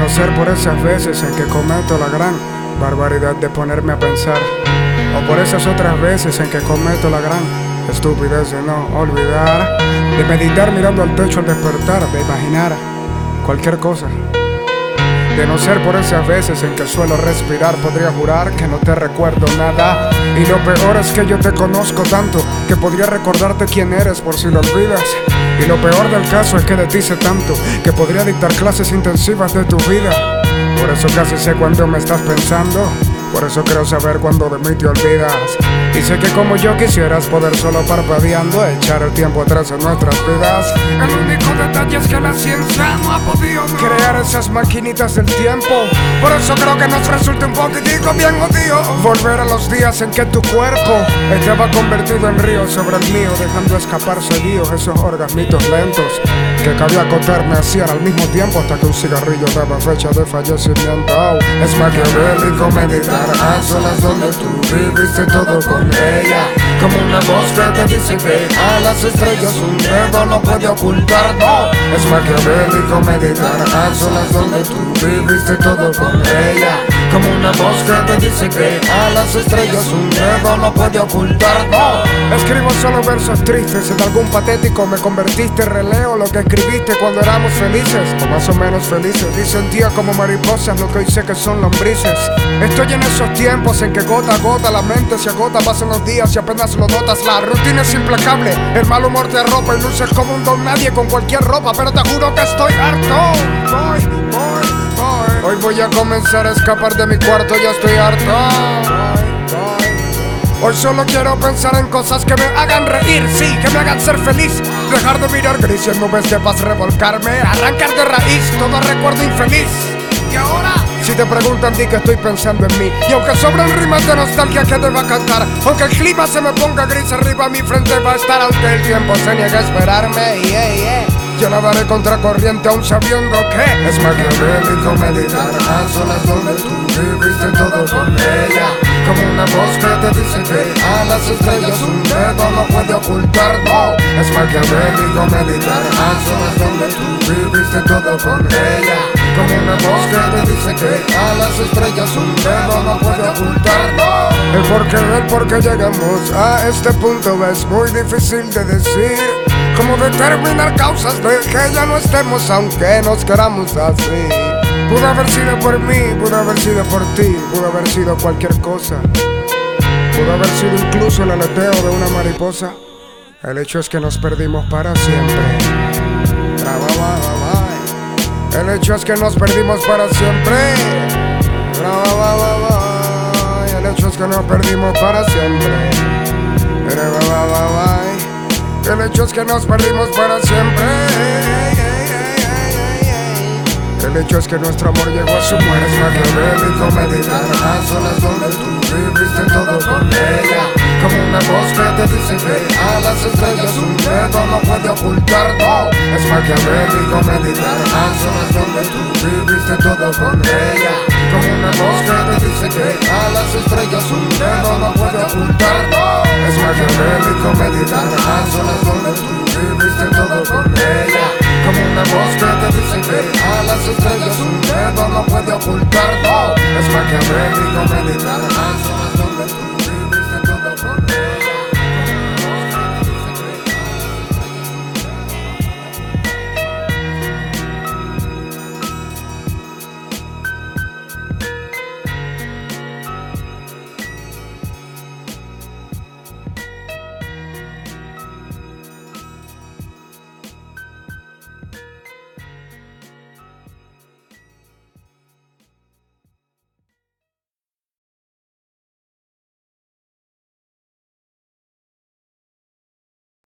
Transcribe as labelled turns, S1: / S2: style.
S1: No ser por esas veces en que cometo la gran barbaridad de ponerme a pensar. O por esas otras veces en que cometo la gran estupidez de no olvidar. De meditar mirando al techo al despertar, de imaginar cualquier cosa. De no ser por esas veces en que suelo respirar, podría jurar que no te recuerdo nada. Y lo peor es que yo te conozco tanto que podría recordarte quién eres por si lo olvidas. Y lo peor del caso es que de ti sé tanto que podría dictar clases intensivas de tu vida. Por eso casi sé cuándo me estás pensando. Por eso creo saber cuando de mí te olvidas. Y sé que como yo quisieras poder solo parpadeando echar el tiempo atrás en nuestras vidas. El único detalle es que la ciencia no ha podido crear esas maquinitas del tiempo. Por eso creo que nos resulta un poquitico bien odio volver a los días en que tu cuerpo estaba convertido en río sobre el mío, dejando escapar seguidos esos orgasmitos lentos que cabía acotarme hacían al mismo tiempo hasta que un cigarrillo daba fecha de fallecimiento. Es maquiavélico meditar a solas donde tú viviste todo con ella. Como una voz que te dice que a las estrellas un dedo no puede ocultar, no. Es maquiavélico meditar a solas donde tú viviste todo con ella. Como una voz que te dice que a las estrellas un dedo no puede ocultar, no. Escribo solo versos tristes, en algún patético me convertiste, releo lo que escribiste cuando éramos felices, o más o menos felices. Y sentía como mariposas lo que hoy sé que son lombrices. Estoy en esos tiempos en que gota a gota la mente se agota, pasan los días y apenas lo notas. La rutina es implacable, el mal humor te arropa y luces como un don nadie con cualquier ropa, pero te juro que estoy harto. Voy, voy, voy. Hoy voy a comenzar a escapar de mi cuarto, ya estoy harto. Hoy solo quiero pensar en cosas que me hagan reír, sí, que me hagan ser feliz. Dejar de mirar grises nubes de paz, revolcarme, arrancar de raíz todo recuerdo infeliz. Y ahora, si te preguntan, di que estoy pensando en mí. Y aunque sobran rimas de nostalgia que deba cantar, aunque el clima se me ponga gris arriba, mi frente va a estar, aunque el tiempo se niegue a esperarme. Yeah, yeah. Yo nadaré contracorriente aún sabiendo que es maquiavélico meditar a solas donde tú viviste todo con ella. Como una voz que te dice que a las estrellas un dedo no puede ocultar, no. Es maquiavélico meditar a solas donde tú viviste todo con ella. Como una voz que te dice que a las estrellas un dedo no puede ocultar, no. El por qué, el por qué llegamos a este punto es muy difícil de decir. Como determinar causas de que ya no estemos aunque nos queramos así. Pudo haber sido por mí, pudo haber sido por ti, pudo haber sido cualquier cosa. Pudo haber sido incluso el aleteo de una mariposa. El hecho es que nos perdimos para siempre. El hecho es que nos perdimos para siempre. El hecho es que nos perdimos para siempre. El hecho es que nos perdimos para siempre. El hecho es que nuestro amor llegó a su muerte. Es maquiavélico meditar a solas donde tú viviste todo con ella. Como una voz que te dice que a las estrellas un dedo no puede ocultar, no. Es maquiavélico meditar a solas donde tú viviste todo con ella. Como una voz que te dice que a las estrellas un dedo no puede ocultar, no. Es maquiavélico meditar a solas estrellas un dedo no puede ocultar,